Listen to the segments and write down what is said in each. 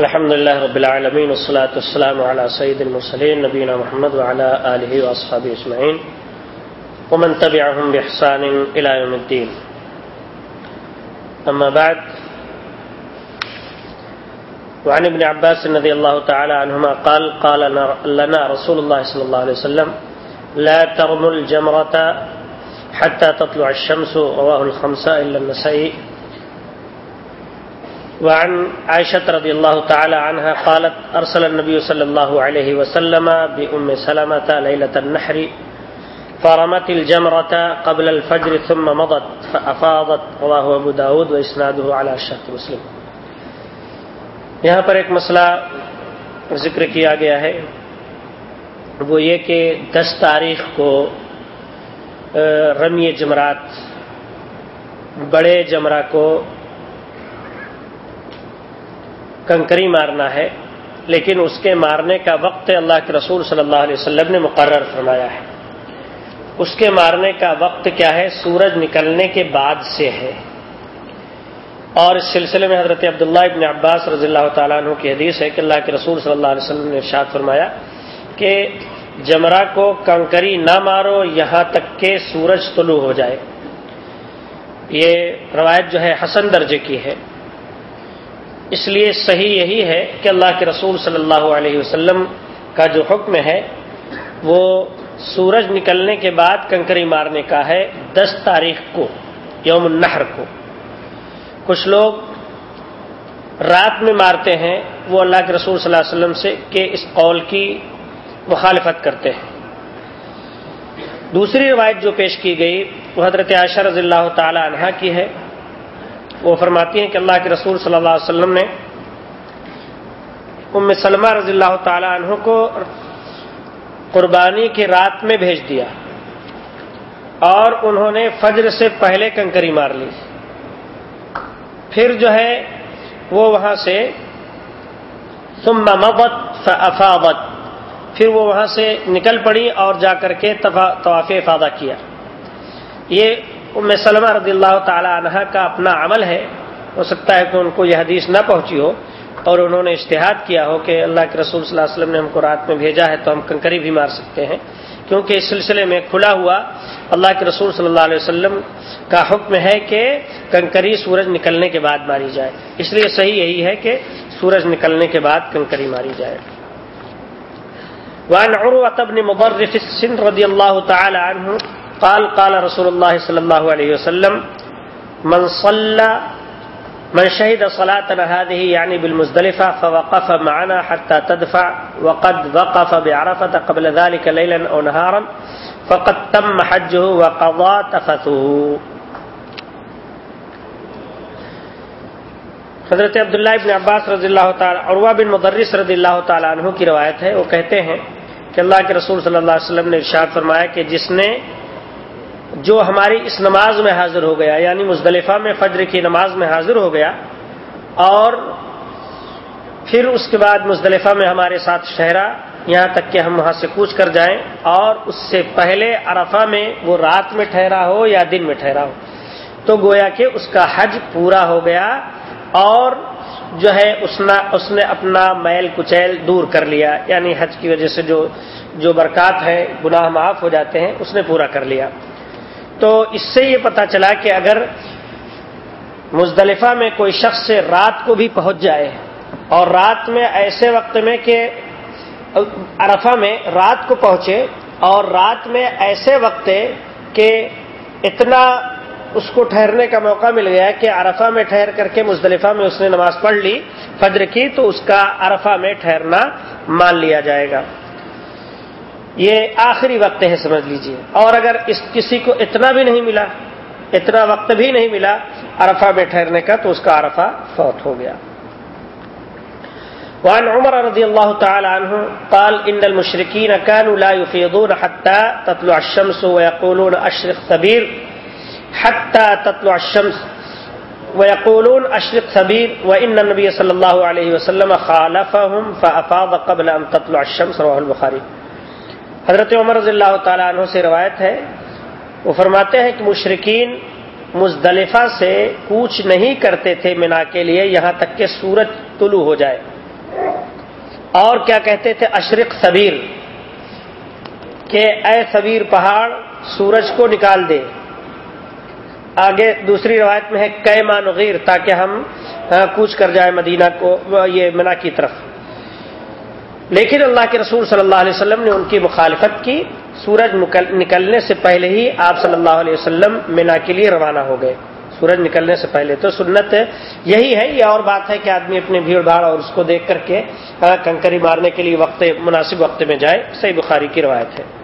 الحمد لله رب العالمين والصلاة والسلام على سيد المرسلين نبينا محمد وعلى آله وأصحابه أجمعين ومن تبعهم بإحسان إلى يوم الدين. أما بعد، وعن ابن عباس رضي الله تعالى عنهما قال قال لنا رسول الله صلى الله عليه وسلم، لا ترموا الجمرة حتى تطلع الشمس، رواه الخمسة إلا النسائي. وعن عائشة رضي الله تعالى عنها قالت أرسل النبي صلى الله عليه وسلم بأم سلمة ليلة النحر، فرمت الجمرة قبل الفجر ثم مضت، فأفاضت، رواه أبو داود وإسناده على الشرط مسلم. یہاں پر ایک مسئلہ ذکر کیا گیا ہے، وہ یہ کہ دس تاریخ کو رمی جمرات، بڑے جمرہ کو کنکری مارنا ہے، لیکن اس کے مارنے کا وقت اللہ کے رسول صلی اللہ علیہ وسلم نے مقرر فرمایا ہے۔ اس کے مارنے کا وقت کیا ہے؟ سورج نکلنے کے بعد سے ہے۔ اور اس سلسلے میں حضرت عبداللہ ابن عباس رضی اللہ تعالیٰ عنہ کی حدیث ہے کہ اللہ کے رسول صلی اللہ علیہ وسلم نے ارشاد فرمایا کہ جمرہ کو کنکری نہ مارو، یہاں تک کہ سورج طلوع ہو جائے۔ یہ روایت جو ہے حسن درجے کی ہے۔ اس لیے صحیح یہی ہے کہ اللہ کے رسول صلی اللہ علیہ وسلم کا جو حکم ہے، وہ سورج نکلنے کے بعد کنکری مارنے کا ہے دس تاریخ کو، یوم النحر کو۔ کچھ لوگ رات میں مارتے ہیں، وہ اللہ کے رسول صلی اللہ علیہ وسلم سے کہ اس قول کی مخالفت کرتے ہیں۔ دوسری روایت جو پیش کی گئی، وہ حضرت عائشہ رضی اللہ تعالی عنہا کی ہے۔ وہ فرماتی ہیں کہ اللہ کے رسول صلی اللہ علیہ وسلم نے ام سلمہ رضی اللہ تعالی عنہ کو قربانی کی رات میں بھیج دیا اور انہوں نے فجر سے پہلے کنکری مار لی۔ پھر جو ہے وہ وہاں سے ثم مبت افاوت پھر وہ وہاں سے نکل پڑی اور جا کر کے طواف افادہ کیا۔ یہ ام سلمہ رضی اللہ تعالی عنہ کا اپنا عمل ہے۔ ہو سکتا ہے کہ ان کو یہ حدیث نہ پہنچی ہو اور انہوں نے اشتہاد کیا ہو کہ اللہ کے رسول صلی اللہ علیہ وسلم نے ہم کو رات میں بھیجا ہے تو ہم کنکری بھی مار سکتے ہیں۔ کیونکہ اس سلسلے میں کھلا ہوا اللہ کے رسول صلی اللہ علیہ وسلم کا حکم ہے کہ کنکری سورج نکلنے کے بعد ماری جائے۔ اس لیے صحیح یہی ہے کہ سورج نکلنے کے بعد کنکری ماری جائے۔ وعن عروة بن مضرف السن رضي الله تعالى عنه قال قال رسول الله صلى الله عليه وسلم، من صلى من شهد صلاتنا هذه یعنی يعني بالمزدلفة فوقف معنا حتى تدفع، وقد وقف بعرفة قبل ذلك ليلا أو نهارا، فقد تم حجه وقضى تفثه. حضرت عبداللہ ابن عباس رضی اللہ تعالی، عروہ بن مدرس رضی اللہ تعالیٰ عنہ کی روایت ہے، وہ کہتے ہیں کہ اللہ کے رسول صلی اللہ علیہ وسلم نے ارشاد فرمایا کہ جس نے جو ہماری اس نماز میں حاضر ہو گیا یعنی مزدلفہ میں فجر کی نماز میں حاضر ہو گیا، اور پھر اس کے بعد مزدلفہ میں ہمارے ساتھ شہرا یہاں تک کہ ہم وہاں سے کوچ کر جائیں، اور اس سے پہلے عرفہ میں وہ رات میں ٹھہرا ہو یا دن میں ٹھہرا ہو۔ تو گویا کہ اس کا حج پورا ہو گیا، اور جو ہے اس نے اپنا میل کچیل دور کر لیا یعنی حج کی وجہ سے جو جو برکات ہے، گناہ معاف ہو جاتے ہیں، اس نے پورا کر لیا۔ تو اس سے یہ پتا چلا کہ اگر مزدلفہ میں کوئی شخص سے رات کو بھی پہنچ جائے اور رات میں ایسے وقت میں کہ عرفہ میں رات کو پہنچے اور رات میں ایسے وقت کہ اتنا اس کو ٹھہرنے کا موقع مل گیا کہ عرفہ میں ٹھہر کر کے مزدلفہ میں اس نے نماز پڑھ لی، فجر کی تو اس کا عرفہ میں ٹھہرنا مان لیا جائے گا۔ یہ آخری وقت ہے، سمجھ لیجیے۔ اور اگر اس کسی کو اتنا بھی نہیں ملا، اتنا وقت بھی نہیں ملا، عرفہ میں ٹھہرنے کا، تو اس کا عرفہ فوت ہو گیا۔ وعن عمر رضی اللہ تعالی عنہ قال، ان المشركين كانوا لا يفيضون حتى تطلع الشمس ويقولون اشرق ثبير حتى تطلع الشمس ويقولون اشرق ثبير وان النبي صلى الله عليه وسلم خالفهم فافاض قبل ان تطلع الشمس، رواه البخاري حضرت عمر رضی اللہ تعالیٰ عنہ سے روایت ہے، وہ فرماتے ہیں کہ مشرقین مزدلفہ سے کوچ نہیں کرتے تھے مینا کے لیے، یہاں تک کہ سورج طلوع ہو جائے۔ اور کیا کہتے تھے؟ اشرق صبیر کہ اے صبیر پہاڑ، سورج کو نکال دے۔ آگے دوسری روایت میں ہے کئے مانغیر، تاکہ ہم ہاں، کوچ کر جائے مدینہ کو، یہ منا کی طرف۔ لیکن اللہ کے رسول صلی اللہ علیہ وسلم نے ان کی مخالفت کی۔ سورج نکلنے سے پہلے ہی آپ صلی اللہ علیہ وسلم مینا کے لیے روانہ ہو گئے۔ سورج نکلنے سے پہلے۔ تو سنت یہی ہے، یہ اور بات ہے کہ آدمی اپنی بھیڑ بھاڑ اور اس کو دیکھ کر کے کنکری مارنے کے لیے وقت، مناسب وقت میں جائے۔ صحیح بخاری کی روایت ہے۔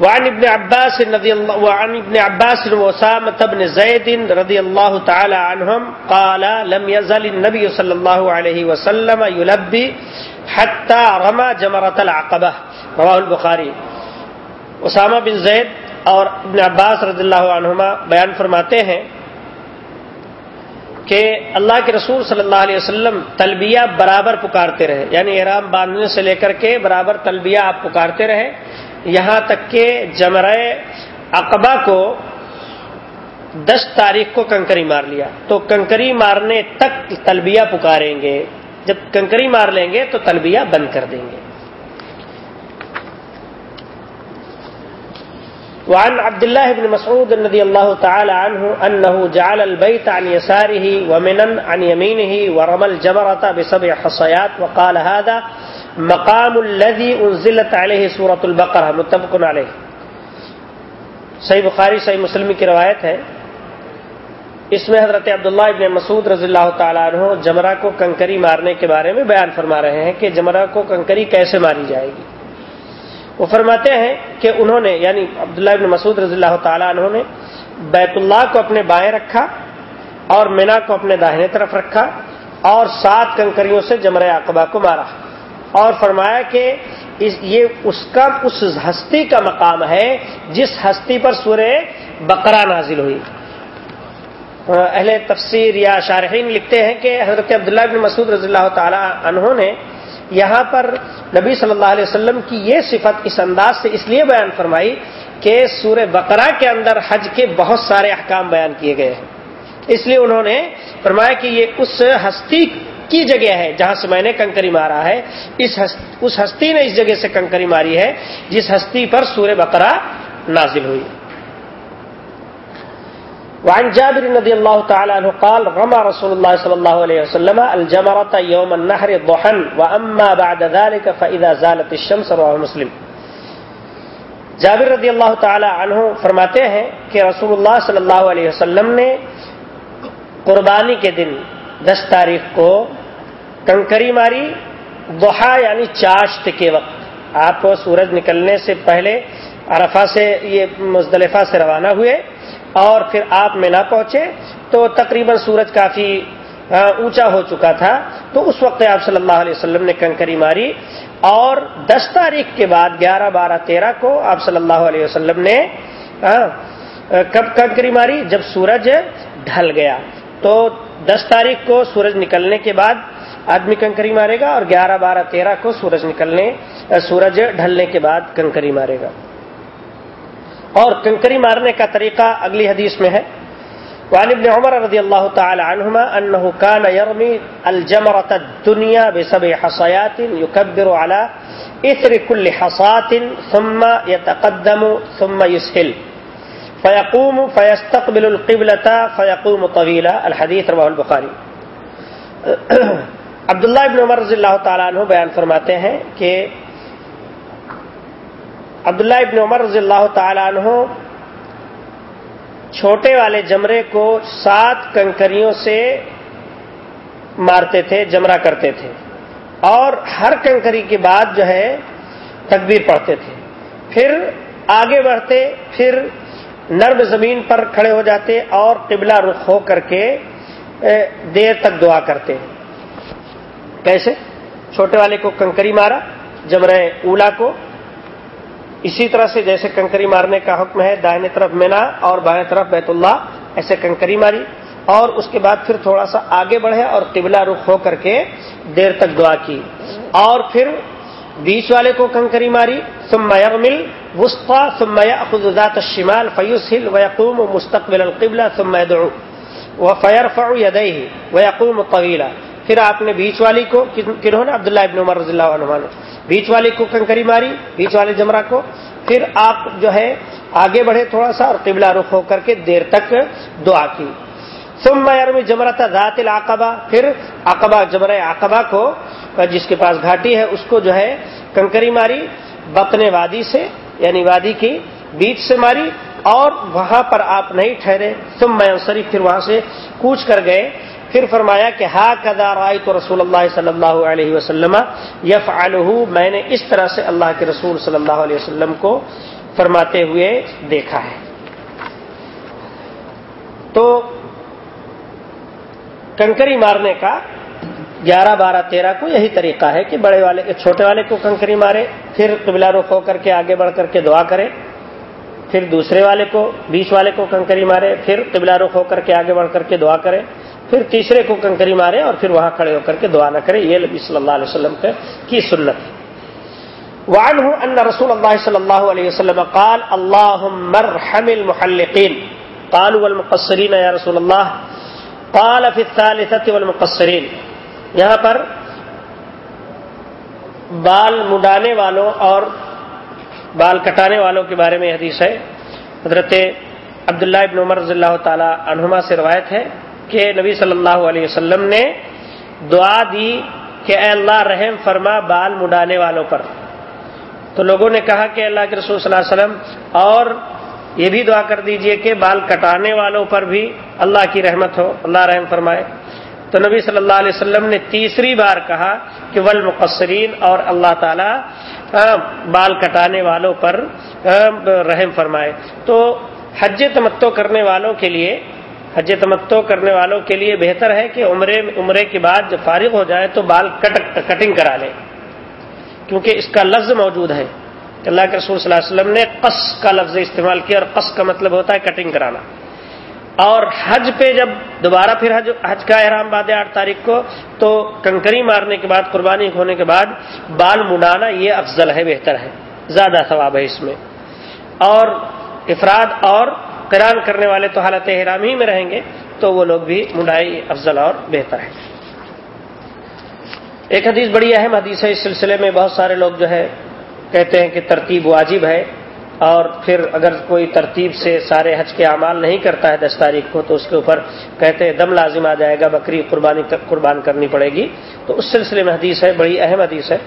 وعن ابن عباس رضي الله وعن ابن عباس وسامة بن زيد رضي الله تعالى عنهم قال لم يزل النبي صلى الله عليه وسلم يلبي حتى رمى جمرة العقبة رواه البخاري اسامہ بن زید اور ابن عباس رضی اللہ عنہما بیان فرماتے ہیں کہ اللہ کے رسول صلی اللہ علیہ وسلم تلبیہ برابر پکارتے رہے یعنی احرام باندھنے سے لے کر کے برابر تلبیہ آپ پکارتے رہے۔ یہاں تک کہ جمرہ اقبا کو دس تاریخ کو کنکری مار لیا۔ تو کنکری مارنے تک تلبیہ پکاریں گے۔ جب کنکری مار لیں گے تو تلبیہ بند کر دیں گے۔ وعن عبد الله بن مسعود رضي الله تعالى عنه أنه جعل البيت عن يساره ومنا عن يمينه ورمى الجبرة بسبع حصيات وقال هذا مقام الذي انزلت عليه سورة البقرة متفق عليه. صحیح بخاری، صحیح مسلم کی روایت ہے۔ اس میں حضرت عبداللہ ابن مسعود رضی اللہ تعالیٰ عنہ جمرہ کو کنکری مارنے کے بارے میں بیان فرما رہے ہیں کہ جمرہ کو کنکری کیسے ماری جائے گی۔ وہ فرماتے ہیں کہ انہوں نے یعنی عبداللہ ابن مسعود رضی اللہ تعالیٰ عنہ نے بیت اللہ کو اپنے بائیں رکھا اور مینا کو اپنے داہنے طرف رکھا اور سات کنکریوں سے جمرہ اقبا کو مارا۔ اور فرمایا کہ یہ اس کا اس ہستی کا مقام ہے جس ہستی پر سورہ بقرہ نازل ہوئی۔ اہل تفسیر یا شارحین لکھتے ہیں کہ حضرت عبداللہ بن مسعود رضی اللہ تعالی عنہ نے یہاں پر نبی صلی اللہ علیہ وسلم کی یہ صفت اس انداز سے اس لیے بیان فرمائی کہ سورہ بقرہ کے اندر حج کے بہت سارے احکام بیان کیے گئے ہیں۔ اس لیے انہوں نے فرمایا کہ یہ اس ہستی کی جگہ ہے جہاں سے میں نے کنکری مارا ہے، اس اس ہستی نے اس جگہ سے کنکری ماری ہے، جس ہستی پر سورہ بقرہ نازل ہوئی۔ وعن جابر رضي الله تعالى عنه قال رمى رسول الله صلى الله عليه وسلم الجمرة يوم النهر ضحا وأما بعد ذلك فإذا زالت الشمس رواه مسلم۔ جابر رضی اللہ تعالی عنہ فرماتے ہیں کہ رسول اللہ صلی اللہ علیہ وسلم نے قربانی کے دن دس تاریخ کو کنکری ماری دوحا یعنی چاشت کے وقت۔ آپ سورج نکلنے سے پہلے عرفہ سے یہ مزدلفہ سے روانہ ہوئے اور پھر آپ میں نہ پہنچے تو تقریباً سورج کافی اونچا ہو چکا تھا۔ تو اس وقت آپ صلی اللہ علیہ وسلم نے کنکری ماری اور دس تاریخ کے بعد، گیارہ، بارہ، تیرہ کو آپ صلی اللہ علیہ وسلم نے کب کنکری ماری؟ جب سورج ڈھل گیا۔ تو دس تاریخ کو سورج نکلنے کے بعد آدمی کنکری مارے گا اور گیارہ بارہ تیرہ کو سورج نکلنے سورج ڈھلنے کے بعد کنکری مارے گا۔ اور کنکری مارنے کا طریقہ اگلی حدیث میں ہے۔ وعن ابن عمر رضی اللہ تعالی عنہما انه كان يرمي الجمرة الدنيا بسبع حصيات يكبر على اثر كل حصاة ثم يتقدم ثم يسهل فيقوم فيستقبل القبلة فيقوم طويلا الحديث رواه البخاري عبداللہ ابن عمر رضی اللہ تعالیٰ عنہ بیان فرماتے ہیں کہ عبداللہ ابن عمر رضی اللہ تعالیٰ عنہ چھوٹے والے جمرے کو سات کنکریوں سے مارتے تھے، جمرہ کرتے تھے۔ اور ہر کنکری کے بعد جو ہے تکبیر پڑھتے تھے۔ پھر آگے بڑھتے، پھر نرم زمین پر کھڑے ہو جاتے اور قبلہ رخ ہو کر کے دیر تک دعا کرتے۔ کیسے چھوٹے والے کو کنکری مارا جمرہ اولا کو۔ اسی طرح سے جیسے کنکری مارنے کا حکم ہے دائیں طرف مینا اور بائیں طرف بیت اللہ، ایسے کنکری ماری۔ اور اس کے بعد پھر تھوڑا سا آگے بڑھے اور قبلہ رخ ہو کر کے دیر تک دعا کی۔ اور پھر بیچ والے کو کنکری ماری، ثم يغمل وسطى ثم ياخذ ذات الشمال فيسهل ويقوم مستقبل القبلة ثم يدعو وفيرفع يديه ويقوم طويلا پھر آپ نے بیچ والی کو کنہوں نے؟ عبداللہ ابن عمر رضی اللہ عنہ نے۔ بیچ والی کو کنکری ماری، بیچ والے جمرہ کو۔ پھر آپ جو ہے، آگے بڑھے تھوڑا سا اور قبلہ رخ ہو کر کے دیر تک دعا کی۔ ثم میں جمرہ تھا ذات العقبہ پھر عقبہ، جمرہ عقبہ کو، جس کے پاس گھاٹی ہے، اس کو جو ہے کنکری ماری، بطن وادی سے یعنی وادی کی بیچ سے ماری اور وہاں پر آپ نہیں ٹھہرے۔ ثم میں شریف پھر وہاں سے کوچ کر گئے۔ پھر فرمایا کہ ہا کدا رائے تو رسول اللہ صلی اللہ علیہ وسلم یف میں نے اس طرح سے اللہ کے رسول صلی اللہ علیہ وسلم کو فرماتے ہوئے دیکھا ہے۔ تو کنکری مارنے کا گیارہ بارہ تیرہ کو یہی طریقہ ہے کہ بڑے والے چھوٹے والے کو کنکری مارے، پھر قبلہ رخ ہو کر کے آگے بڑھ کر کے دعا کرے، پھر دوسرے والے کو، بیچ والے کو کنکری مارے، پھر قبلہ رخ ہو کر کے آگے بڑھ کر کے دعا کرے۔ پھر تیسرے کو کنکری مارے اور پھر وہاں کھڑے ہو کر کے دعا نہ کرے، یہ نبی صلی اللہ علیہ وسلم کی سنت ہے۔ وعنه ان رسول الله صلى الله عليه وسلم قال اللهم ارحم المحلقين قالوا والمقصرين يا رسول الله قال في الثالثة والمقصرين یہاں پر بال مڈانے والوں اور بال کٹانے والوں کے بارے میں حدیث ہے۔ حضرت عبداللہ ابن عمر رضی اللہ تعالی عنہما سے روایت ہے۔ کہ نبی صلی اللہ علیہ وسلم نے دعا دی کہ اے اللہ رحم فرما بال مڈانے والوں پر۔ تو لوگوں نے کہا کہ اللہ کے رسول صلی اللہ علیہ وسلم، اور یہ بھی دعا کر دیجیے کہ بال کٹانے والوں پر بھی اللہ کی رحمت ہو، اللہ رحم فرمائے۔ تو نبی صلی اللہ علیہ وسلم نے تیسری بار کہا کہ ول مقصرین اور اللہ تعالی بال کٹانے والوں پر رحم فرمائے۔ تو حج تمتو کرنے والوں کے لیے حج تمتو کرنے والوں کے لیے بہتر ہے کہ عمرے عمرے کے بعد جب فارغ ہو جائے تو بال کٹ کٹنگ کرا لے۔ کیونکہ اس کا لفظ موجود ہے۔ اللہ کے رسول صلی اللہ علیہ وسلم نے قص کا لفظ استعمال کیا اور قص کا مطلب ہوتا ہے کٹنگ کرانا۔ اور حج پہ جب دوبارہ پھر حج حج کا احرام باد آٹھ تاریخ کو تو کنکری مارنے کے بعد، قربانی ہونے کے بعد بال مڈانا یہ افضل ہے، بہتر ہے۔ زیادہ ثواب ہے اس میں۔ اور افراد اور کران کرنے والے تو حالت احرام ہی میں رہیں گے، تو وہ لوگ بھی مڈائی افضل اور بہتر ہے ایک حدیث بڑی اہم حدیث ہے، اس سلسلے میں بہت سارے لوگ جو ہے کہتے ہیں کہ ترتیب واجب ہے، اور پھر اگر کوئی ترتیب سے سارے حج کے اعمال نہیں کرتا ہے دس تاریخ کو، تو اس کے اوپر کہتے ہیں دم لازم آ جائے گا، بکری قربانی قربان کرنی پڑے گی۔ تو اس سلسلے میں حدیث ہے، بڑی اہم حدیث ہے۔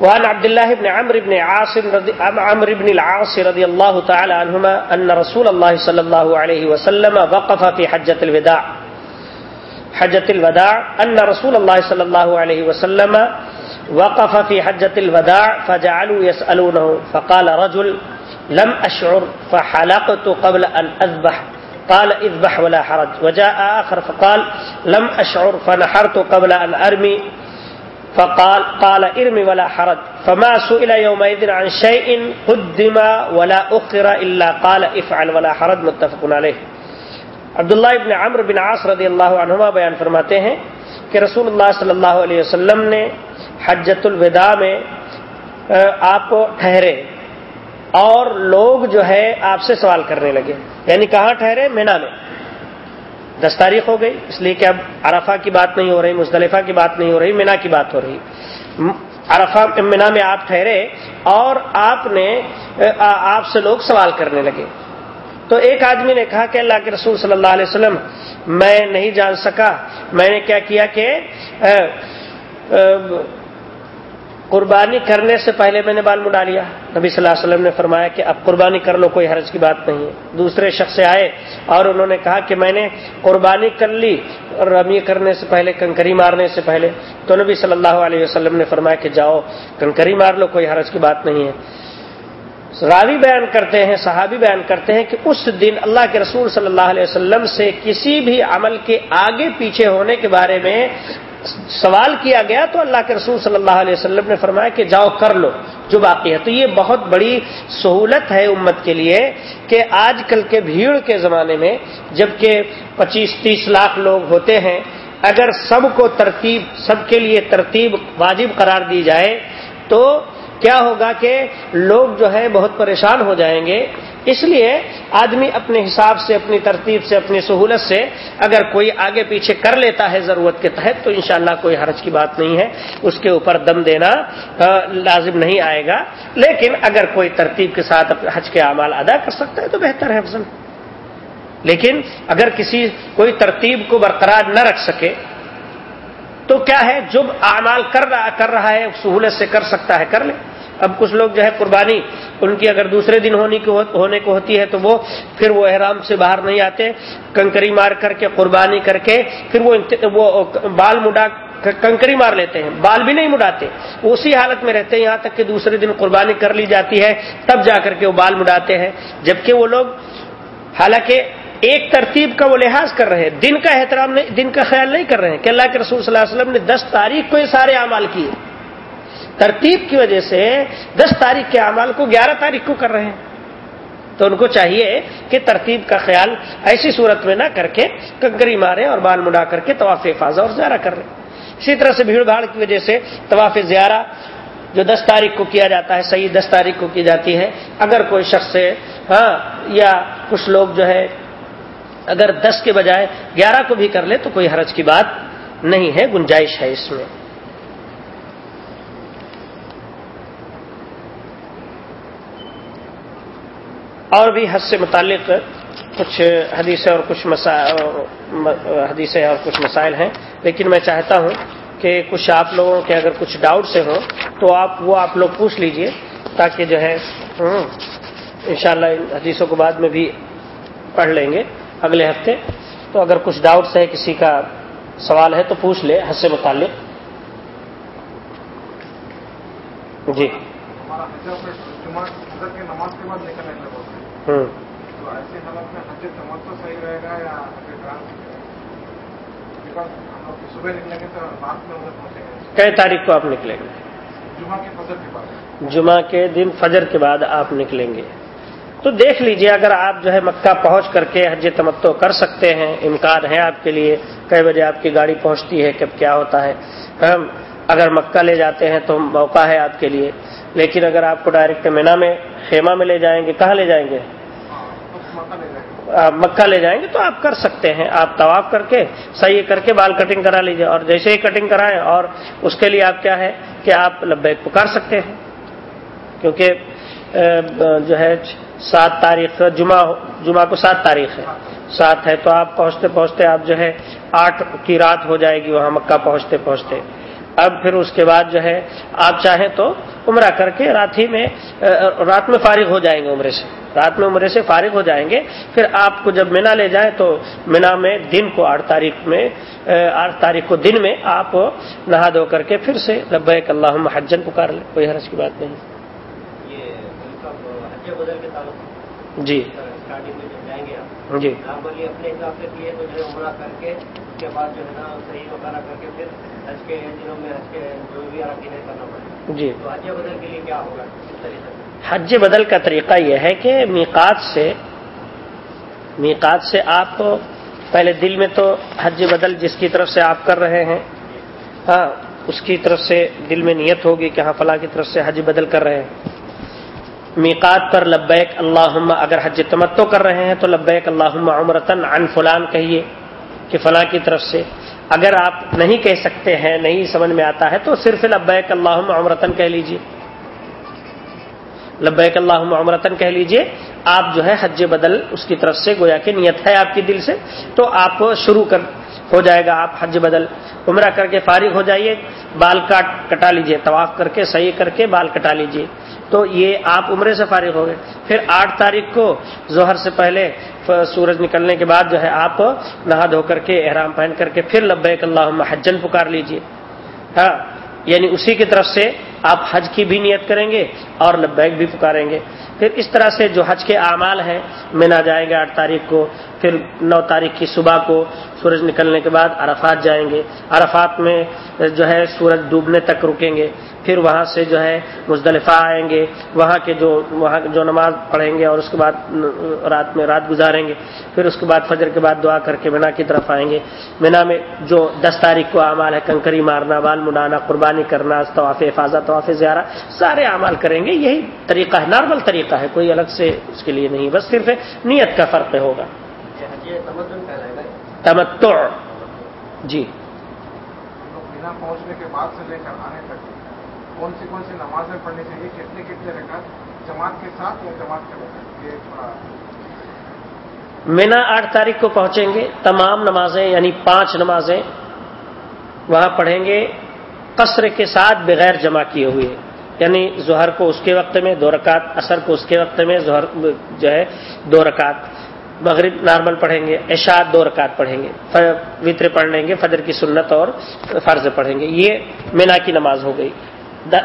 وعن عبد الله بن عمرو بن عاصم رضي عمرو بن العاص رضي الله تعالى عنهما ان رسول الله صلى الله عليه وسلم وقف في حجة الوداع. حجة الوداع. ان رسول الله صلى الله عليه وسلم وقف في حجة الوداع فجعلوا يسألونه. فقال رجل، لم أشعر، فحلقت قبل أن أذبح. قال اذبح ولا حرج. وجاء آخر، فقال، لم أشعر، فنحرت قبل أن أرمي. فقال قال ارمي ولا حرج. فما سئل يومئذ عن شيء قدم ولا أخر إلا قال افعل ولا حرج، متفق عليه. عبداللہ ابن عمر بن عاص رضی اللہ عنہما بیان فرماتے ہیں کہ رسول اللہ صلی اللہ علیہ وسلم نے حجت الوداع میں آپ کو ٹھہرے اور لوگ جو ہے آپ سے سوال کرنے لگے۔ یعنی کہاں ٹھہرے؟ مینا میں۔ دس تاریخ ہو گئی، اس لیے کہ اب عرفہ کی بات نہیں ہو رہی مصطلفہ کی بات نہیں ہو رہی، مینا کی بات ہو رہی۔ عرفہ، مینا میں آپ ٹھہرے اور آپ نے آپ سے لوگ سوال کرنے لگے۔ تو ایک آدمی نے کہا کہ اللہ کے رسول صلی اللہ علیہ وسلم، میں نہیں جان سکا، میں نے کیا کیا کہ قربانی کرنے سے پہلے میں نے بال مڈا لیا۔ نبی صلی اللہ علیہ وسلم نے فرمایا کہ اب قربانی کر لو، کوئی حرج کی بات نہیں ہے۔ دوسرے شخص سے آئے اور انہوں نے کہا کہ میں نے قربانی کر لی رمی کرنے سے پہلے، کنکری مارنے سے پہلے۔ تو نبی صلی اللہ علیہ وسلم نے فرمایا کہ جاؤ، کنکری مار لو، کوئی حرج کی بات نہیں ہے۔ راوی بیان کرتے ہیں، صحابی بیان کرتے ہیں کہ اس دن اللہ کے رسول صلی اللہ علیہ وسلم سے کسی بھی عمل کے آگے پیچھے ہونے کے بارے میں سوال کیا گیا تو اللہ کے رسول صلی اللہ علیہ وسلم نے فرمایا کہ جاؤ کر لو جو باقی ہے تو یہ بہت بڑی سہولت ہے امت کے لیے کہ آج کل کے بھیڑ کے زمانے میں جبکہ پچیس تیس لاکھ لوگ ہوتے ہیں، اگر سب کو ترتیب، سب کے لیے ترتیب واجب قرار دی جائے تو کیا ہوگا کہ لوگ جو ہے بہت پریشان ہو جائیں گے۔ اس لیے آدمی اپنے حساب سے، اپنی ترتیب سے، اپنی سہولت سے اگر کوئی آگے پیچھے کر لیتا ہے ضرورت کے تحت، تو انشاءاللہ کوئی حرج کی بات نہیں ہے۔ اس کے اوپر دم دینا لازم نہیں آئے گا۔ لیکن اگر کوئی ترتیب کے ساتھ حج کے اعمال ادا کر سکتا ہے، تو بہتر ہے افضل۔ لیکن اگر کسی، کوئی ترتیب کو برقرار نہ رکھ سکے، تو کیا ہے؟ جو اعمال کر رہا کر رہا ہے، سہولت سے کر سکتا ہے، کر لے۔ اب کچھ لوگ جو ہے قربانی ان کی اگر دوسرے دن ہونے کی ہونے کو ہوتی ہے تو وہ پھر وہ احرام سے باہر نہیں آتے، کنکری مار کر کے، قربانی کر کے، پھر وہ وہ بال مڈا کنکری مار لیتے ہیں، بال بھی نہیں مڈاتے، اسی حالت میں رہتے ہیں، یہاں تک کہ دوسرے دن قربانی کر لی جاتی ہے، تب جا کر کے وہ بال مڈاتے ہیں، جبکہ وہ لوگ حالانکہ ایک ترتیب کا وہ لحاظ کر رہے ہیں، دن کا احترام نہیں دن کا خیال نہیں کر رہے ہیں کہ اللہ کے رسول صلی اللہ علیہ وسلم نے دس تاریخ کو یہ سارے اعمال کیے۔ ترتیب کی وجہ سے دس تاریخ کے اعمال کو گیارہ تاریخ کو کر رہے ہیں۔ تو ان کو چاہیے کہ ترتیب کا خیال ایسی صورت میں نہ کر کے کنکری مارے اور بال مڈا کر کے طواف حفاظہ اور زیارہ کر رہے اسی طرح سے بھیڑ بھاڑ کی وجہ سے طواف زیارہ جو دس تاریخ کو کیا جاتا ہے صحیح دس تاریخ کو کی جاتی ہے۔ اگر کوئی شخص سے ہاں یا کچھ لوگ جو ہے، اگر دس کے بجائے گیارہ کو بھی کر لے تو کوئی حرج کی بات نہیں ہے، گنجائش ہے اس میں۔ اور بھی حد سے متعلق کچھ حدیثیں اور کچھ حدیثیں اور کچھ مسائل ہیں۔ لیکن میں چاہتا ہوں کہ کچھ آپ لوگوں کے اگر کچھ ڈاؤٹ سے ہوں تو آپ وہ آپ لوگ پوچھ لیجیے تاکہ جو ہے انشاءاللہ ان حدیثوں کو بعد میں بھی پڑھ لیں گے اگلے ہفتے۔ تو اگر کچھ ڈاؤٹس ہے کسی کا سوال ہے تو پوچھ لے، حد سے متعلق۔ جی۔ کئی تاریخ کو آپ نکلیں گے؟ جمعہ کے دن فجر کے بعد آپ نکلیں گے۔ تو دیکھ لیجیے اگر آپ جو ہے مکہ پہنچ کر کے حج تمتو کر سکتے ہیں امکان ہے آپ کے لیے۔ کئی بجے آپ کی گاڑی پہنچتی ہے کب کیا ہوتا ہے۔ ہم اگر مکہ لے جاتے ہیں تو موقع ہے آپ کے لیے۔ لیکن اگر آپ کو ڈائریکٹ مینا میں خیمہ میں لے جائیں گے کہاں لے جائیں گے؟ مکہ لے جائیں گے تو آپ کر سکتے ہیں۔ آپ طواف کر کے صحیح کر کے بال کٹنگ کرا لیجیے اور جیسے ہی کٹنگ کرائیں اور اس کے لیے آپ کیا ہے کہ آپ لبیک پکار سکتے ہیں۔ کیونکہ جو ہے، سات تاریخ، جمعہ جمعہ کو سات تاریخ ہے۔ سات ہے تو آپ پہنچتے پہنچتے آپ جو ہے آٹھ کی رات ہو جائے گی وہاں مکہ پہنچتے پہنچتے۔ اب پھر اس کے بعد جو ہے آپ چاہیں تو عمرہ کر کے رات ہی میں رات میں فارغ ہو جائیں گے عمرے سے۔ رات میں عمرے سے فارغ ہو جائیں گے۔ پھر آپ کو جب مینا لے جائیں تو مینا میں دن کو آٹھ تاریخ میں آٹھ تاریخ کو دن میں آپ نہا دھو کر کے پھر سے لبیک اللہ حجن پکار لیں۔ کوئی حرض کی بات نہیں۔ جی۔ جی۔ اپنے حساب سے کیے تو جو عمرہ کر کے اس کے بعد جو ہے نا صحیح وغیرہ کر کے پھر حج کے دنوں میں حج کے جو بھی کرنا پڑے۔ جی۔ تو حج بدل کے لیے کیا ہوگا؟ حج بدل کا طریقہ یہ ہے کہ میقات سے میقات سے آپ پہلے دل میں تو حج بدل جس کی طرف سے آپ کر رہے ہیں ہاں اس کی طرف سے دل میں نیت ہوگی کہ ہاں فلاں کی طرف سے حج بدل کر رہے ہیں۔ میقات پر لبیک اللہ اگر حج تمتو کر رہے ہیں تو لبیک اللہ عمرتن عن فلان کہیے کہ فلاں کی طرف سے۔ اگر آپ نہیں کہہ سکتے ہیں، نہیں سمجھ میں آتا ہے، تو صرف لبیک اللہ عمرتن کہہ لیجیے لبیک اللہ عمرتن کہہ لیجیے آپ جو ہے حج بدل اس کی طرف سے، گویا کہ نیت ہے آپ کی دل سے، تو آپ شروع کر ہو جائے گا آپ حج بدل عمرہ کر کے فارغ ہو جائیے، بال کاٹ کٹا لیجیے طواف کر کے صحیح کر کے بال کٹا لیجیے تو یہ آپ عمرے سے فارغ ہو گئے۔ پھر آٹھ تاریخ کو ظہر سے پہلے سورج نکلنے کے بعد جو ہے آپ نہا دھو کر کے، احرام پہن کر کے پھر لبیک اللہ حجن پکار لیجیے۔ ہاں یعنی اسی کی طرف سے آپ حج کی بھی نیت کریں گے اور لبیک بھی پکاریں گے۔ پھر اس طرح سے جو حج کے اعمال ہیں، مینا جائیں گے آٹھ تاریخ کو، پھر نو تاریخ کی صبح کو سورج نکلنے کے بعد عرفات جائیں گے۔ عرفات میں جو ہے سورج ڈوبنے تک رکیں گے۔ پھر وہاں سے جو ہے مزدلفہ آئیں گے، وہاں کے جو، وہاں جو نماز پڑھیں گے اور اس کے بعد رات میں رات گزاریں گے، پھر اس کے بعد فجر کے بعد دعا کر کے مینا کی طرف آئیں گے۔ مینا میں جو دس تاریخ کو اعمال ہے، کنکری مارنا بال مڈانا قربانی کرنا، طواف حفاظت، طواف زیارہ، سارے اعمال کریں گے۔ یہی طریقہ ہے، نارمل طریقہ ہے، کوئی الگ سے اس کے لیے نہیں، بس صرف نیت کا فرق ہوگا۔ تمتع۔ جی۔ پہنچنے کے بعد سے لے کر آنے تک۔ کون سی کون سی نمازیں پڑھنی چاہیے؟ کتنے کتنے رکعت جماعت کے ساتھ یا جماعت کے وقت؟ یہ تھوڑا مینا آٹھ تاریخ کو پہنچیں گے، تمام نمازیں یعنی پانچ نمازیں وہاں پڑھیں گے، قصر کے ساتھ بغیر جمع کیے ہوئے۔ یعنی ظہر کو اس کے وقت میں، دو رکعت اثر کو اس کے وقت میں، ظہر جو ہے، دو رکعت۔ مغرب نارمل پڑھیں گے اشاد دو رکعت پڑھیں گے۔ وطر پڑھ لیں گے، فجر کی سنت اور فرض پڑھیں گے۔ یہ مینا کی نماز ہو گئی۔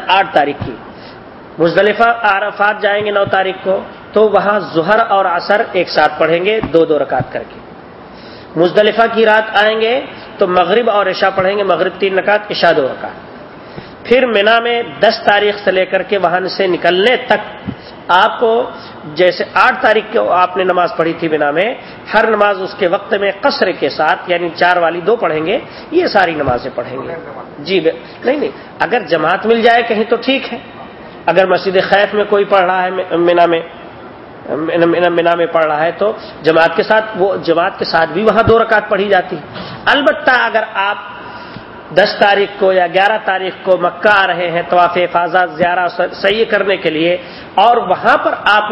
آٹھ تاریخ کی۔ مزدلفہ عرفات جائیں گے نو تاریخ کو، تو وہاں ظہر اور عصر ایک ساتھ پڑھیں گے، دو دو رکعت کر کے۔ مزدلفہ کی رات آئیں گے، تو مغرب اور عشاء پڑھیں گے، مغرب تین رکعت، عشاء دو رکعت۔ پھر مینا میں دس تاریخ سے لے کر کے وہاں سے نکلنے تک آپ کو جیسے آٹھ تاریخ کو آپ نے نماز پڑھی تھی بنا میں، ہر نماز اس کے وقت میں قصر کے ساتھ یعنی چار والی دو پڑھیں گے، یہ ساری نمازیں پڑھیں گے۔ جی نہیں نہیں، اگر جماعت مل جائے کہیں تو ٹھیک ہے۔ اگر مسجد خیف میں کوئی پڑھ رہا ہے مینا میں مینا میں پڑھ رہا ہے تو جماعت کے ساتھ وہ جماعت کے ساتھ بھی وہاں دو رکعت پڑھی جاتی۔ ہے البتہ اگر آپ دس تاریخ کو یا گیارہ تاریخ کو مکہ آ رہے ہیں طواف حفاظت زیارہ صحیح کرنے کے لیے اور وہاں پر آپ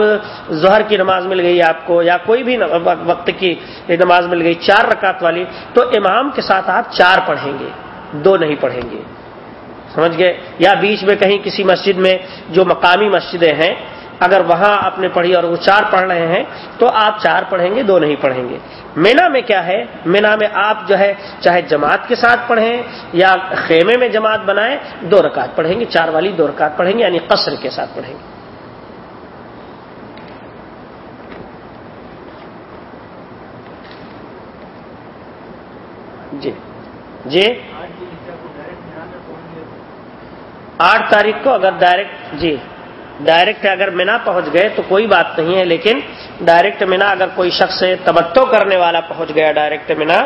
ظہر کی نماز مل گئی آپ کو یا کوئی بھی وقت کی نماز مل گئی چار رکعت والی تو امام کے ساتھ آپ چار پڑھیں گے، دو نہیں پڑھیں گے۔ سمجھ گئے؟ یا بیچ میں کہیں کسی مسجد میں جو مقامی مسجدیں ہیں اگر وہاں آپ نے پڑھی اور وہ چار پڑھ رہے ہیں، تو آپ چار پڑھیں گے، دو نہیں پڑھیں گے۔ مینا میں کیا ہے؟ مینا میں آپ جو ہے، چاہے جماعت کے ساتھ پڑھیں یا خیمے میں جماعت بنائیں، دو رکعت پڑھیں گے، چار والی دو رکعت پڑھیں گے یعنی قصر کے ساتھ پڑھیں گے۔ جی۔ جی؟ آٹھ تاریخ کو اگر ڈائریکٹ جی۔ ڈائریکٹ اگر مینا پہنچ گئے تو کوئی بات نہیں ہے، لیکن ڈائریکٹ مینا اگر کوئی شخص تمتو کرنے والا پہنچ گیا ڈائریکٹ مینا،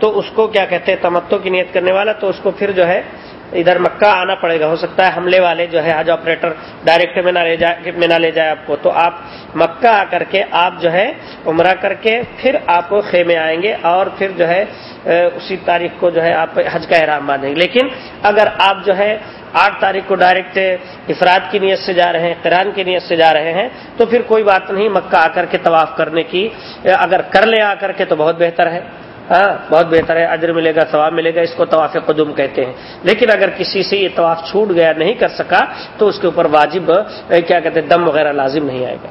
تو اس کو کیا کہتے ہیں، تمتو کی نیت کرنے والا، تو اس کو پھر جو ہے ادھر مکہ آنا پڑے گا۔ ہو سکتا ہے حملے والے جو ہے، حج آپریٹر ڈائریکٹ مینا لے جائے، مینا لے جائے آپ کو۔ تو آپ مکہ آ کر کے آپ جو ہے عمرہ کر کے پھر آپ خیمے آئیں گے اور پھر جو ہے اسی تاریخ کو جو ہے آپ حج کا احرام باندھیں گے۔ لیکن اگر آپ جو ہے آٹھ تاریخ کو ڈائریکٹ افراد کی نیت سے جا رہے ہیں کران کی نیت سے جا رہے ہیں، تو پھر کوئی بات نہیں، مکہ آ کر کے طواف کرنے کی، اگر کر لے آ کر کے تو بہت بہتر ہے۔ ہاں بہت بہتر ہے، اجر ملے گا، ثواب ملے گا، اس کو طواف قدم کہتے ہیں۔ لیکن اگر کسی سے یہ طواف چھوٹ گیا، نہیں کر سکا، تو اس کے اوپر واجب کیا کہتے ہیں، دم وغیرہ لازم نہیں آئے گا۔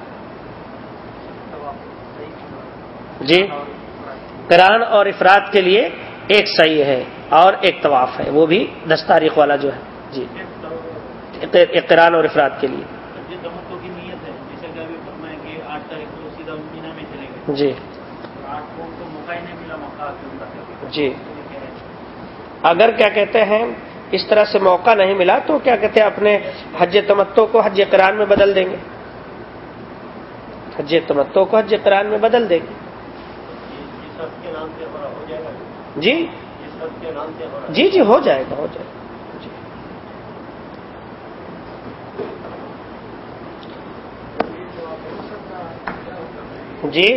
جی؟ کران اور افراد کے لیے ایک صحیح ہے اور ایک طواف ہے، وہ بھی دس تاریخ والا جو ہے۔ جی۔ اقران اور افراد کے لیے۔ جی۔ جی۔ اگر کیا کہتے ہیں، اس طرح سے موقع نہیں ملا تو کیا کہتے ہیں، اپنے حج تمتو کو حج قرآن میں بدل دیں گے۔ حج تمتو کو حج قرآن میں بدل دیں گے۔ جی جی۔ جی ہو جائے گا، ہو جائے گا۔ جی؟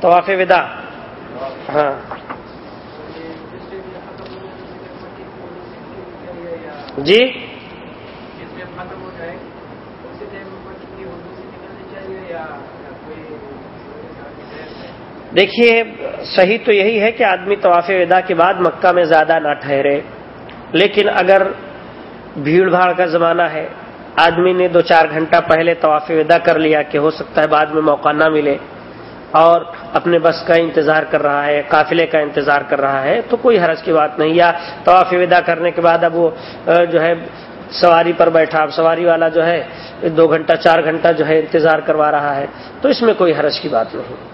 طواف ودا ہاں. جی؟ دیکھیے، صحیح تو یہی ہے کہ آدمی طواف ودا کے بعد مکہ میں زیادہ نہ ٹھہرے، لیکن اگر بھیڑ بھاڑ کا زمانہ ہے آدمی نے دو چار گھنٹہ پہلے طواف ودا کر لیا کہ ہو سکتا ہے بعد میں موقع نہ ملے اور اپنے بس کا انتظار کر رہا ہے قافلے کا انتظار کر رہا ہے تو کوئی حرج کی بات نہیں۔ یا طواف ودا کرنے کے بعد اب وہ جو ہے سواری پر بیٹھا اب سواری والا جو ہے دو گھنٹہ چار گھنٹہ جو ہے انتظار کروا رہا ہے تو اس میں کوئی حرج کی بات نہیں۔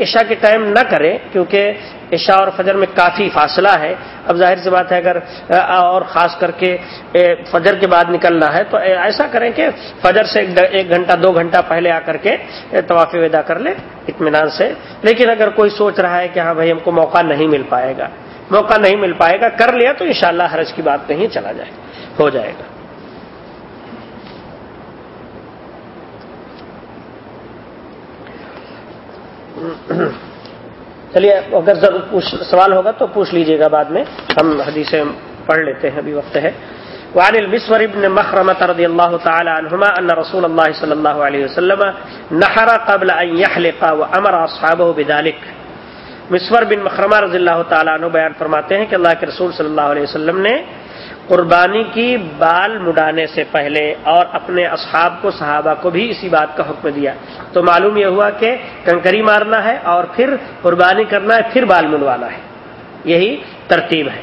عشاء کے ٹائم نہ کریں کیونکہ عشاء اور فجر میں کافی فاصلہ ہے۔ اب ظاہر سی بات ہے اگر اور خاص کر کے فجر کے بعد نکلنا ہے، تو ایسا کریں کہ فجر سے ایک گھنٹہ، دو گھنٹہ پہلے آ کر کے طواف ودا کر لیں، اطمینان سے۔ لیکن اگر کوئی سوچ رہا ہے کہ ہاں بھائی ہم کو موقع نہیں مل پائے گا، موقع نہیں مل پائے گا، کر لیا تو انشاءاللہ حرج کی بات نہیں، چلا جائے، ہو جائے گا۔ چلیے، اگر سوال ہوگا تو پوچھ لیجیے گا بعد میں۔ ہم حدیثیں پڑھ لیتے ہیں، ابھی وقت ہے۔ وعن المسور ابن مخرمة رضي الله تعالى عنهما أن رسول الله صلى الله عليه وسلم نحر قبل أن يحلق وأمر أصحابه بذلك مسور بن مخرمہ رضی اللہ تعالیٰ عنہ بیان فرماتے ہیں کہ اللہ کے رسول صلی اللہ علیہ وسلم نے قربانی کی بال مڈانے سے پہلے اور اپنے اصحاب کو صحابہ کو بھی اسی بات کا حکم دیا۔ تو معلوم یہ ہوا کہ کنکری مارنا ہے اور پھر قربانی کرنا ہے، پھر بال منڈوانا ہے۔ یہی ترتیب ہے۔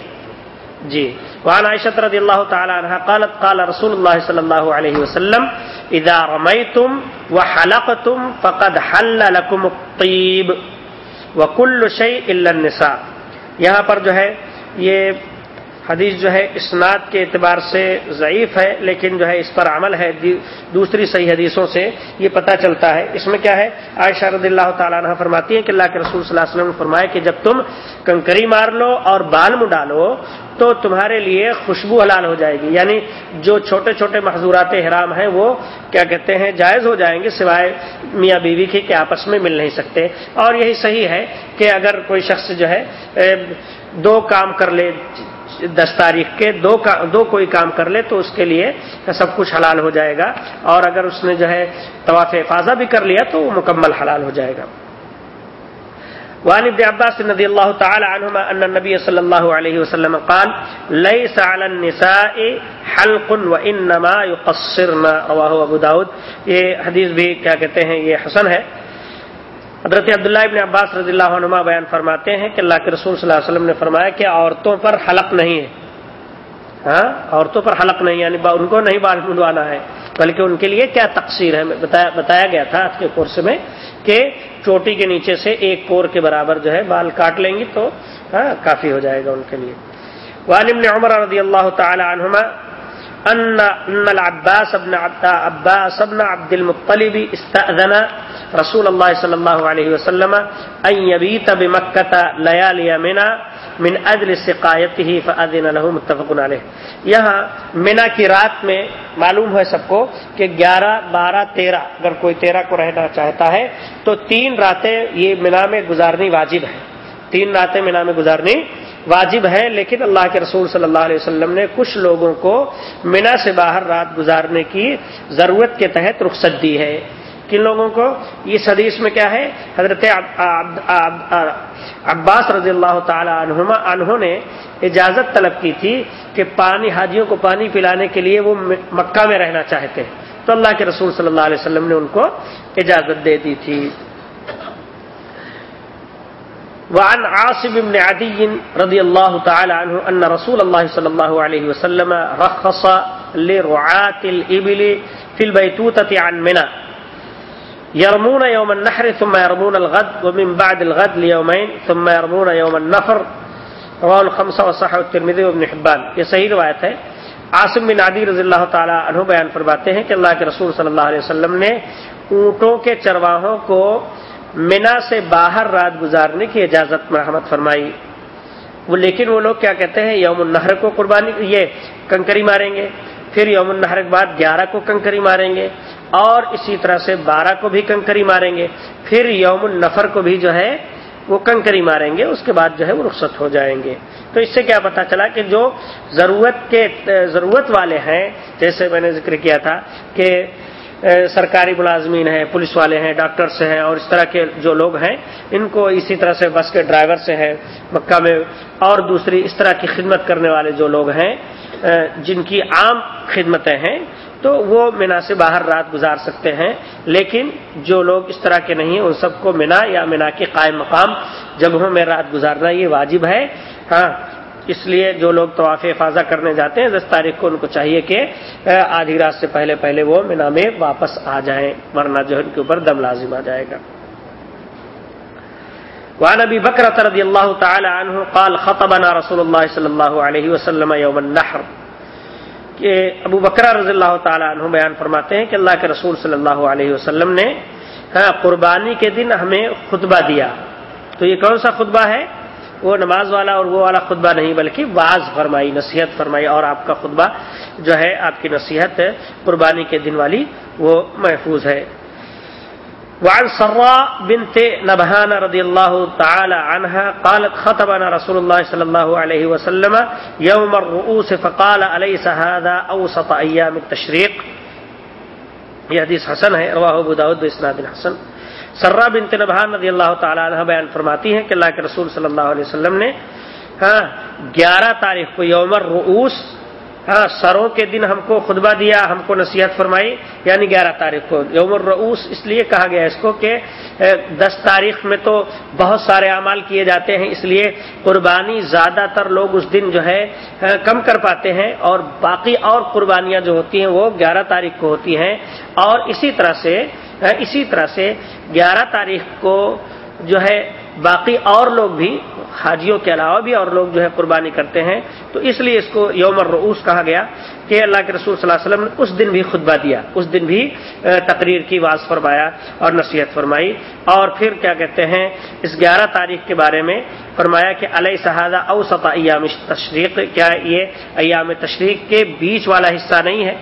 جی۔ وعن عائشة رضي الله تعالى عنها قالت، قال رسول الله صلى الله عليه وسلم إذا رميتم وحلقتم فقد حل لكم الطيب وكل شيء إلا النساء. یہاں پر جو ہے، یہ حدیث جو ہے اسناد کے اعتبار سے ضعیف ہے، لیکن جو ہے اس پر عمل ہے۔ دوسری صحیح حدیثوں سے یہ پتہ چلتا ہے۔ اس میں کیا ہے؟ عائشہ رضی اللہ تعالیٰ عنہ فرماتی ہیں کہ اللہ کے رسول صلی اللہ علیہ وسلم نے فرمایا کہ جب تم کنکری مار لو اور بال ڈالو تو تمہارے لیے خوشبو حلال ہو جائے گی۔ یعنی جو چھوٹے چھوٹے محضورات حرام ہیں وہ کیا کہتے ہیں؟ جائز ہو جائیں گے، سوائے میاں بیوی کے کہ آپس میں مل نہیں سکتے۔ اور یہی صحیح ہے کہ اگر کوئی شخص جو ہے دو کام کر لے دس تاریخ کے دو کا دو کوئی کام کر لے تو اس کے لیے سب کچھ حلال ہو جائے گا اور اگر اس نے جو ہے طواف فاضہ بھی کر لیا تو وہ مکمل حلال ہو جائے گا۔ وعن ابن عباس رضي الله تعالى عنهما أن النبي صلى الله عليه وسلم قال ليس على النساء حلق وإنما يقصرن رواه ابو داود۔ یہ حدیث بھی کیا کہتے ہیں، یہ حسن ہے۔ حضرت عبداللہ ابن عباس رضی اللہ عنہ بیان فرماتے ہیں کہ اللہ کے رسول صلی اللہ علیہ وسلم نے فرمایا کہ عورتوں پر حلق نہیں ہے۔ ہاں؟ عورتوں پر حلق نہیں یعنی ان کو نہیں بال منڈوانا ہے، بلکہ ان کے لیے کیا تقسیر ہے؟ بتایا گیا تھا آج کے کورس میں کہ چوٹی کے نیچے سے ایک پور کے برابر جو ہے بال کاٹ لیں گی تو ہاں کافی ہو جائے گا ان کے لیے۔ والم نے عمر رضی اللہ تعالی عنہما، ان ان العباس ابن عباس ابن عبد المطلب استاذن رسول اللہ صلی اللہ علیہ وسلم، ان يبيت بمکہ لیالی منا من اجل سقایت ہی فاذن له متفق علیہ۔ یہاں منا کی رات میں معلوم ہے سب کو کہ گیارہ، بارہ، تیرہ، اگر کوئی تیرہ کو رہنا چاہتا ہے، تو تین راتیں یہ منا میں گزارنی واجب ہے۔ تین راتیں منا میں گزارنی واجب ہے، لیکن اللہ کے رسول صلی اللہ علیہ وسلم نے کچھ لوگوں کو منا سے باہر رات گزارنے کی ضرورت کے تحت رخصت دی ہے۔ کن لوگوں کو اس حدیث میں کیا ہے؟ حضرت عباس رضی اللہ تعالی عنہما انہوں نے اجازت طلب کی تھی کہ پانی، حاجیوں کو پانی پلانے کے لیے وہ مکہ میں رہنا چاہتے ہیں۔ تو اللہ کے رسول صلی اللہ علیہ وسلم نے ان کو اجازت دے دی تھی۔ وعن عاصم بن عدي رضي الله تعالى عنه أن رسول الله صلى الله عليه وسلم رخص لرعاة الإبل في البيتوتة عن منى۔ يرمون يوم النحر ثم يرمون الغد، ومن بعد الغد ليومين ثم يرمون يوم النفر. رواه الخمسة وصحة الترمذي وابن حبان. یہ صحیح روایت ہے. عاصم بن عدی رضی اللہ تعالی عنہ بیان فرماتے ہیں کہ اللہ کے رسول صلی اللہ علیہ وسلم نے اونٹوں کے چرواہوں کو منا سے باہر رات گزارنے کی اجازت مرحمت فرمائی۔ وہ لیکن وہ لوگ کیا کہتے ہیں؟ یوم النہر کو قربانی، یہ کنکری ماریں گے۔ پھر یوم النہر کے بعد گیارہ کو کنکری ماریں گے اور اسی طرح سے بارہ کو بھی کنکری ماریں گے پھر یوم النفر کو بھی جو ہے وہ کنکری ماریں گے، اس کے بعد جو ہے وہ رخصت ہو جائیں گے۔ تو اس سے کیا پتا چلا کہ جو ضرورت کے، ضرورت والے ہیں، جیسے میں نے ذکر کیا تھا کہ سرکاری ملازمین ہیں، پولیس والے ہیں ڈاکٹر سے ہیں اور اس طرح کے جو لوگ ہیں، ان کو اسی طرح سے بس کے ڈرائیور سے ہیں، مکہ میں اور دوسری اس طرح کی خدمت کرنے والے جو لوگ ہیں جن کی عام خدمتیں ہیں، تو وہ مینا سے باہر رات گزار سکتے ہیں، لیکن جو لوگ اس طرح کے نہیں ہیں ان سب کو مینا یا مینا کے قائم مقام جگہوں میں رات گزارنا یہ واجب ہے۔ ہاں اس لیے جو لوگ طواف فاضہ کرنے جاتے ہیں، دس تاریخ کو ان کو چاہیے کہ آدھی رات سے پہلے پہلے وہ مینا میں واپس آ جائیں، ورنہ جو ان کے اوپر دم لازم آ جائے گا۔ وعن ابي بكر رضي الله تعالى عنه قال خطبنا رسول الله صلى الله عليه وسلم يوم النحر. کہ ابو بکرا رضی اللہ تعالی عنہ بیان فرماتے ہیں کہ اللہ کے رسول صلی اللہ علیہ وسلم نے ہاں قربانی کے دن ہمیں خطبہ دیا۔ تو یہ کون سا خطبہ ہے؟ وہ نماز والا اور وہ والا خطبہ نہیں، بلکہ بعض فرمائی، نصیحت فرمائی اور آپ کا خطبہ جو ہے، آپ کی نصیحت قربانی کے دن والی وہ محفوظ ہے۔ وعن سراء بنت نبهان رضي الله تعالى عنها قالت خطبنا رسول الله صلى الله عليه وسلم يوم الرؤوس فقال أليس هذا أوسط أيام التشريق؟ یہ حدیث حسن ہے رواہ ابو داود بسناد حسن۔ سرا بنت نبہان رضی اللہ تعالی عنہ بیان فرماتی ہیں کہ اللہ کے رسول صلی اللہ علیہ وسلم نے ہاں گیارہ تاریخ کو یومر رؤوس ہاں سروں کے دن ہم کو خطبہ دیا، ہم کو نصیحت فرمائی یعنی گیارہ تاریخ کو۔ یوم الرؤوس اس لیے کہا گیا اس کو کہ دس تاریخ میں تو بہت سارے اعمال کیے جاتے ہیں، اس لیے قربانی زیادہ تر لوگ اس دن جو ہے کم کر پاتے ہیں اور باقی اور قربانیاں جو ہوتی ہیں، وہ گیارہ تاریخ کو ہوتی ہیں۔ اور اسی طرح سے اسی طرح سے گیارہ تاریخ کو جو ہے، باقی اور لوگ بھی حاجیوں کے علاوہ بھی اور لوگ جو ہے قربانی کرتے ہیں تو اس لیے اس کو یوم الرؤوس کہا گیا کہ اللہ کے رسول صلی اللہ علیہ وسلم نے اس دن بھی خطبہ دیا، اس دن بھی تقریر کی واز فرمایا اور نصیحت فرمائی۔ اور پھر کیا کہتے ہیں، اس گیارہ تاریخ کے بارے میں فرمایا کہ علیہ صحادہ اوسط ایام تشریق کیا یہ ایام تشریق کے بیچ والا حصہ نہیں ہے؟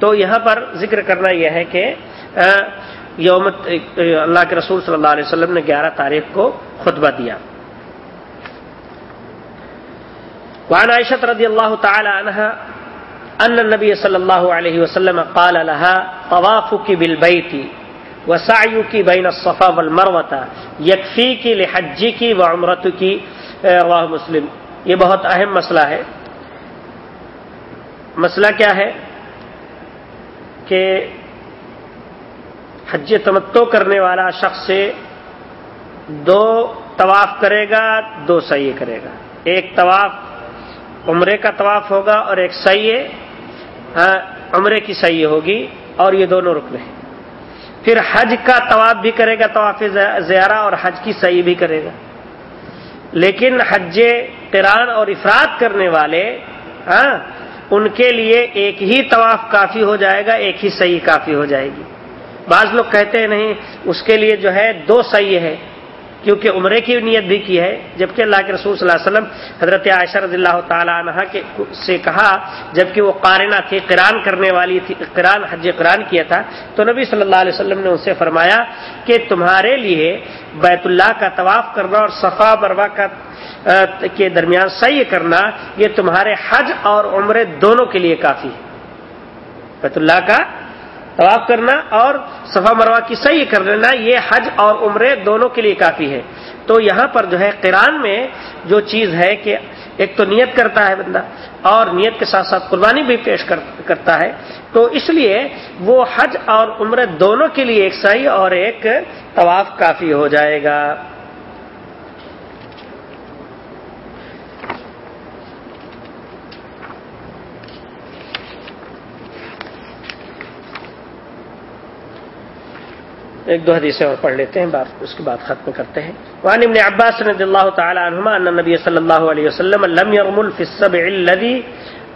تو یہاں پر ذکر کرنا یہ ہے کہ یوم اللہ کے رسول صلی اللہ علیہ وسلم نے گیارہ تاریخ کو خطبہ دیا۔ وعن عائشة رضي الله تعالى عنها أن النبي صلى الله عليه وسلم قال لها، طوافك بالبيت وسعيك بين الصفا والمروة، يكفيك لحجك وعمرتك رواه مسلم. یہ بہت اہم مسئلہ ہے۔ مسئلہ کیا ہے؟ کہ حج تمتو کرنے والا شخص سے دو طواف کرے گا، دو صحیح کرے گا۔ ایک طواف عمرے کا طواف ہوگا اور ایک سیے ہاں، عمرے کی سیے ہوگی اور یہ دونوں رکن ہیں۔ پھر حج کا طواف بھی کرے گا، طواف زیارہ اور حج کی سعی بھی کرے گا۔ لیکن حج قران اور افراد کرنے والے ہاں ان کے لیے ایک ہی طواف کافی ہو جائے گا، ایک ہی صحیح کافی ہو جائے گی۔ بعض لوگ کہتے ہیں، نہیں، اس کے لیے جو ہے دو صحیح ہے کیونکہ عمرے کی نیت بھی کی ہے، جبکہ اللہ کے رسول صلی اللہ علیہ وسلم حضرت عائشہ رضی اللہ تعالی عنہ کے سے کہا، جبکہ وہ قارنہ تھی قران کرنے والی تھی قران حج قران کیا تھا، تو نبی صلی اللہ علیہ وسلم نے ان سے فرمایا کہ تمہارے لیے بیت اللہ کا طواف کرنا اور صفا بروا کا کے درمیان صحیح کرنا، یہ تمہارے حج اور عمرے دونوں کے لیے کافی ہے۔ بیت اللہ کا طواف کرنا اور صفا مروا کی صحیح کر لینا، یہ حج اور عمرے دونوں کے لیے کافی ہے۔ تو یہاں پر جو ہے قرآن میں جو چیز ہے کہ ایک تو نیت کرتا ہے بندہ اور نیت کے ساتھ ساتھ قربانی بھی پیش کرتا ہے۔ تو اس لیے وہ حج اور عمرے دونوں کے لیے ایک صحیح اور ایک طواف کافی ہو جائے گا۔ ایک دو حدیثیں اور پڑھ لیتے ہیں، بات اس کے بعد ختم کرتے ہیں۔ وعن ابن عباس رضی اللہ تعالی عنہما ان نبی صلی اللہ علیہ وسلم لم يرمل في السبع الذي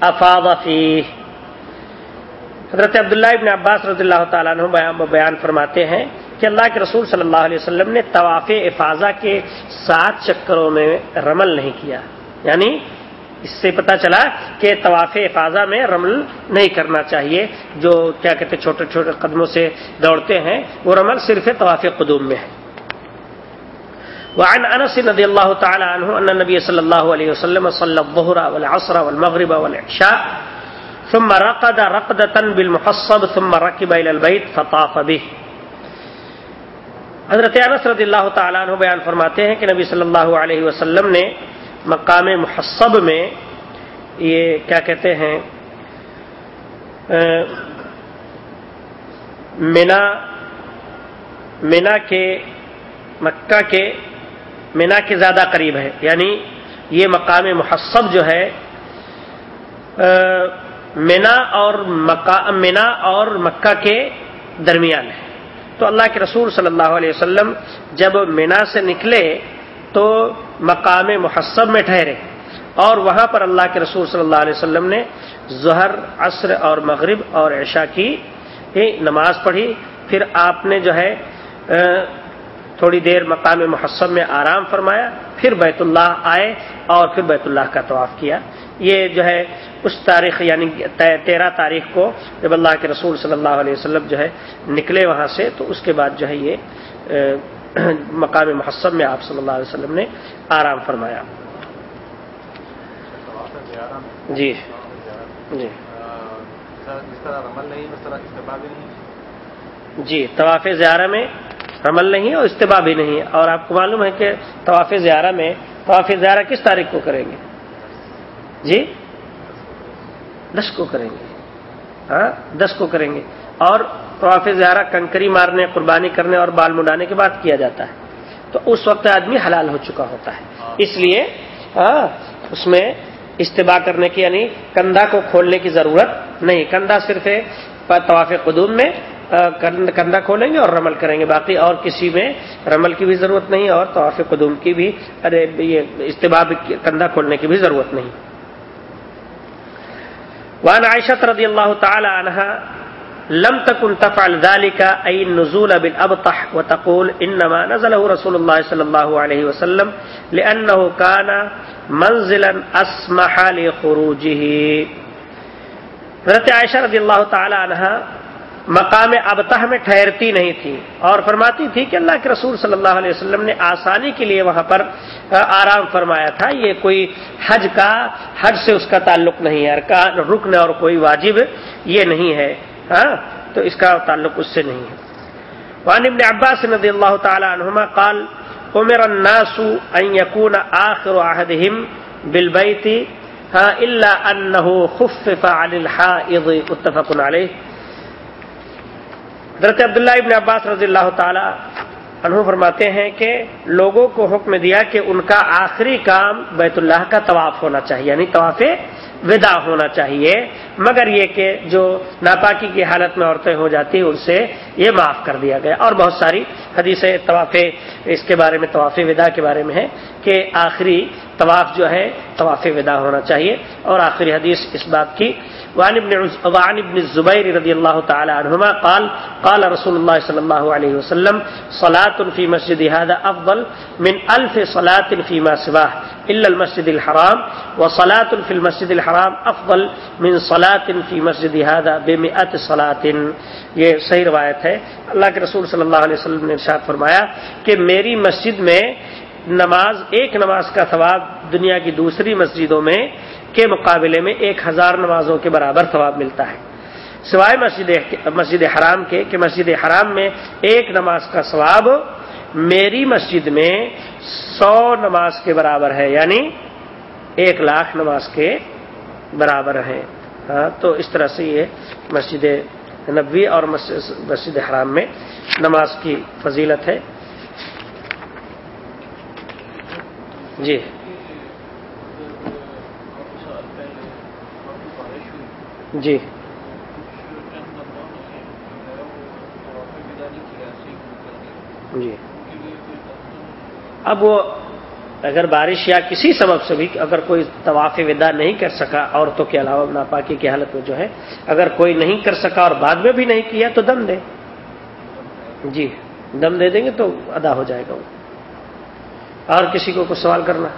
افاض فيه حضرت عبداللہ ابن عباس رضی اللہ تعالیٰ عنہ بیان فرماتے ہیں کہ اللہ کے رسول صلی اللہ علیہ وسلم نے طواف افاظہ کے سات چکروں میں رمل نہیں کیا۔ یعنی اس سے پتا چلا کہ طواف افاظہ میں رمل نہیں کرنا چاہیے، جو کیا کہتے چھوٹے چھوٹے قدموں سے دوڑتے ہیں، وہ رمل صرف طواف قدوم میں ہے۔ وعن انس رضی اللہ تعالی عنہ ان نبی صلی اللہ علیہ وسلم صلی الظہر والعصر والمغرب والعشاء، ثم رقد رقدة بالمحصب ثم ركب الى البيت فطاف به۔ حضرت انس رضی اللہ تعالیٰ عنہ بیان فرماتے ہیں کہ نبی صلی اللہ علیہ وسلم نے مقام محسب میں یہ کیا کہتے ہیں مینا مینا کے، مکہ کے، مینا کے زیادہ قریب ہے۔ یعنی یہ مقام محسب جو ہے مینا اور مینا اور مکہ کے درمیان ہے۔ تو اللہ کے رسول صلی اللہ علیہ وسلم جب مینا سے نکلے تو مقام محسب میں ٹھہرے۔ اور وہاں پر اللہ کے رسول صلی اللہ علیہ وسلم نے ظہر، عصر اور مغرب اور عشاء کی نماز پڑھی۔ پھر آپ نے جو ہے تھوڑی دیر مقام محسب میں آرام فرمایا۔ پھر بیت اللہ آئے اور پھر بیت اللہ کا طواف کیا۔ یہ جو ہے، اس تاریخ یعنی تیرہ تاریخ کو جب اللہ کے رسول صلی اللہ علیہ وسلم جو ہے، نکلے وہاں سے تو اس کے بعد جو ہے یہ مقام محسب میں آپ صلی اللہ علیہ وسلم نے آرام فرمایا۔ جی۔ جی۔ جی طواف زیارہ میں رمل نہیں اور استباع بھی نہیں اور آپ کو معلوم ہے کہ طواف زیارہ میں طواف زیارہ کس تاریخ کو کریں گے؟ جی۔ دس کو کریں گے۔ ہاں دس کو کریں گے۔ اور طواف زیارہ کنکری مارنے قربانی کرنے اور بال منڈانے کے بعد کیا جاتا ہے۔ تو اس وقت آدمی حلال ہو چکا ہوتا ہے۔ اس لیے ہاں اس میں استباع کرنے کی یعنی کندھا کو کھولنے کی ضرورت نہیں۔ کندھا صرف طواف قدوم میں کندھا کھولیں گے اور رمل کریں گے۔ باقی اور کسی میں رمل کی بھی ضرورت نہیں اور طواف قدوم کی بھی ارے یہ استباع کندھا کھولنے کی بھی ضرورت نہیں۔ وان عائشہ رضی اللہ تعالی عنہ لم تكن تفعل ذلك اي النزول بالابطح وتقول انما نزله رسول الله صلى الله عليه وسلم لانه كان منزلا اسمح لخروجه. حضرت عائشہ رضی اللہ تعالی عنہ مقام ابتہ میں ٹھہرتی نہیں تھی، اور فرماتی تھی کہ اللہ کے رسول صلی اللہ علیہ وسلم نے آسانی کے لیے وہاں پر آرام فرمایا تھا، یہ کوئی حج کا، حج سے اس کا تعلق نہیں ہے رکن اور کوئی واجب یہ نہیں ہے۔ ہاں تو اس کا تعلق اس سے نہیں ہے۔ وان ابن عباس رضی اللہ تعالی عنہما قال عمر الناس ان يكون آخر عهدهم بالبيت الا انه خفف عن الحائض اتفق علیہ۔ حضرت عبداللہ ابن عباس رضی اللہ تعالی عنہ فرماتے ہیں کہ لوگوں کو حکم دیا کہ ان کا آخری کام بیت اللہ کا طواف ہونا چاہیے یعنی طواف ودا ہونا چاہیے۔ مگر یہ کہ جو ناپاکی کی حالت میں عورتیں ہو جاتی ان سے یہ معاف کر دیا گیا۔ اور بہت ساری حدیثیں طواف اس کے بارے میں، طواف ودا کے بارے میں ہے کہ آخری طواف جو ہے، طواف ودا ہونا چاہیے۔ اور آخری حدیث اس بات کی وعن ابن, وعن ابن الزبير رضي الله تعالى عنهما قال قال رسول الله صلى الله عليه وسلم صلاة في مسجد هذا أفضل من ألف صلاة فيما سواه إلا المسجد الحرام وصلاة في المسجد الحرام أفضل من صلاة في مسجد هذا بمئة صلاة. یہ صحیح روایت ہے۔ اللہ کے رسول صلی اللہ علیہ وسلم نے ارشاد فرمایا کہ میری مسجد میں نماز ایک نماز کا ثواب دنیا کی دوسری مسجدوں میں کے مقابلے میں ایک ہزار نمازوں کے برابر ثواب ملتا ہے۔ سوائے مسجد مسجد حرام کے کہ مسجد حرام میں ایک نماز کا ثواب میری مسجد میں سو نماز کے برابر ہے یعنی ایک لاکھ نماز کے برابر ہے۔ ہاں تو اس طرح سے یہ مسجد نبوی اور مسجد حرام میں نماز کی فضیلت ہے۔ جی۔ جی۔ جی۔ اب وہ اگر بارش یا کسی سبب سے بھی اگر کوئی طواف ودا نہیں کر سکا عورتوں کے علاوہ ناپاکی کی حالت میں جو ہے، اگر کوئی نہیں کر سکا اور بعد میں بھی نہیں کیا تو دم دے۔ جی۔ دم دے دیں گے تو ادا ہو جائے گا وہ۔ اور کسی کو کچھ سوال کرنا؟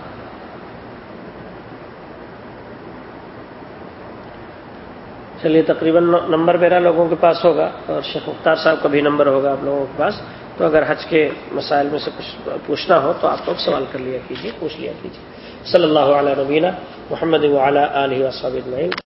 چلیے، تقریباً نمبر میرا لوگوں کے پاس ہوگا اور شیخ مختار صاحب کا بھی نمبر ہوگا آپ لوگوں کے پاس۔ تو اگر حج کے مسائل میں سے کچھ پوچھنا ہو تو آپ لوگ سوال کر لیا کیجیے، پوچھ لیا کیجیے۔ صلی اللہ علیہ نبینہ محمد علیہ وسلم